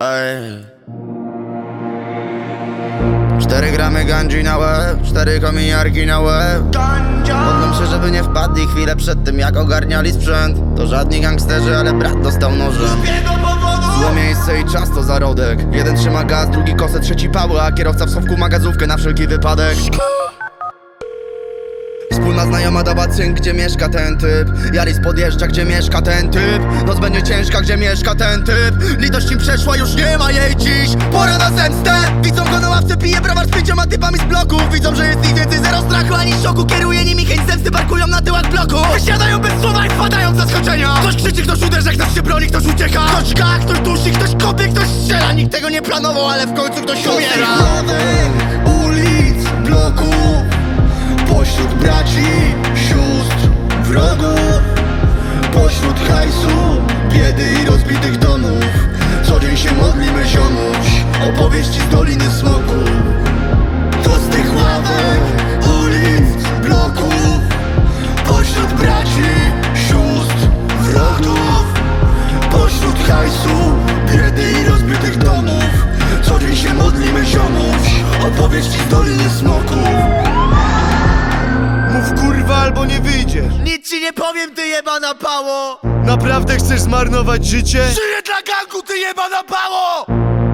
Ej. Cztery gramy gandzi na łeb, cztery kominiarki na łeb. Modlą się, żeby nie wpadli chwilę przed tym jak ogarniali sprzęt. To żadni gangsterzy, ale brat dostał nożem Złe miejsce i czas to zarodek. Jeden trzyma gaz, drugi kosę, trzeci Paweł A kierowca w schowku ma gazówkę na wszelki wypadek Wspólna znajoma dawa cynk, gdzie mieszka ten typ. Jaris podjeżdża, gdzie mieszka ten typ. Noc będzie ciężka, gdzie mieszka ten typ. Litość im przeszła, już nie ma jej dziś. Pora na zemstę. Widzą go na ławce, pije browar z pięcioma typami z bloków Widzą, że jest ich więcej, zero strachu ani szoku. Kieruje nimi chęć zemsty, parkują na tyłach bloku. Wysiadają bez słowa i wpadają w zaskoczenia. Ktoś krzyczy, ktoś uderza, ktoś się broni, ktoś ucieka. Ktoś ga, ktoś dusi, ktoś kopie, ktoś strzela. Nikt tego nie planował, ale w końcu ktoś umiera ulic, bloków Nic ci nie powiem, ty jebana pało. Naprawdę chcesz zmarnować życie? Żyję dla gangu, ty jebana pało!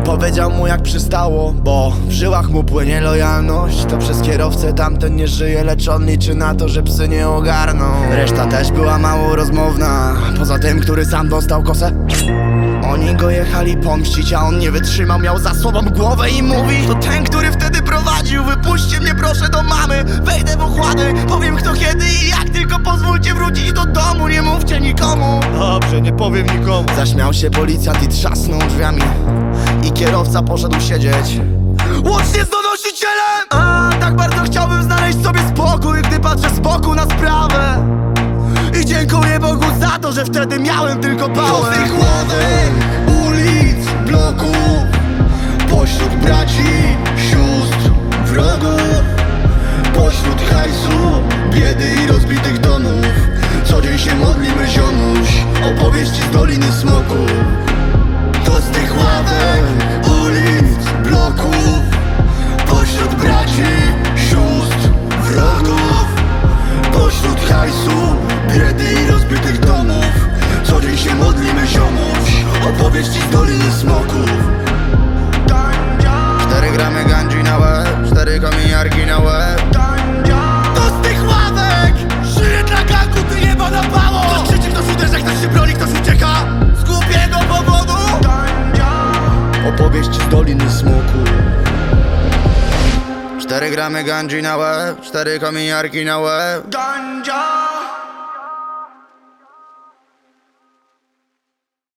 Powiedział mu jak przystało, bo w żyłach mu płynie lojalność. To przez kierowcę tamten nie żyje, lecz on liczy na to, że psy nie ogarną. Reszta też była mało rozmowna, poza tym, który sam dostał kosę? Oni go jechali pomścić, a on nie wytrzymał, miał za sobą głowę i mówi To ten, który wtedy prowadził, wypuśćcie mnie proszę do mamy. Wejdę w ochłady, powiem kto kiedy pozwólcie wrócić do domu, nie mówcie nikomu. Dobrze, nie powiem nikomu. Zaśmiał się policjant i trzasnął drzwiami. I kierowca poszedł siedzieć. Łącznie z donosicielem! A, tak bardzo chciałbym znaleźć sobie spokój Gdy patrzę z boku na sprawę. I dziękuję Bogu za to, że wtedy miałem tylko pałę. To z tych ulic, bloków Pośród braci, Co dzień się modlimy ziomuś. Opowieści z Doliny Smoku. To z tych ławek, ulic, bloków. Pośród braci, sióstr, wrogów. Pośród hajsu, biedy i rozbitych domów. Co dzień się modlimy ziomuś. Opowieści z Doliny Smoku Z Doliny Smoku. Cztery gramy gandzi na łeb, cztery kominiarki na łeb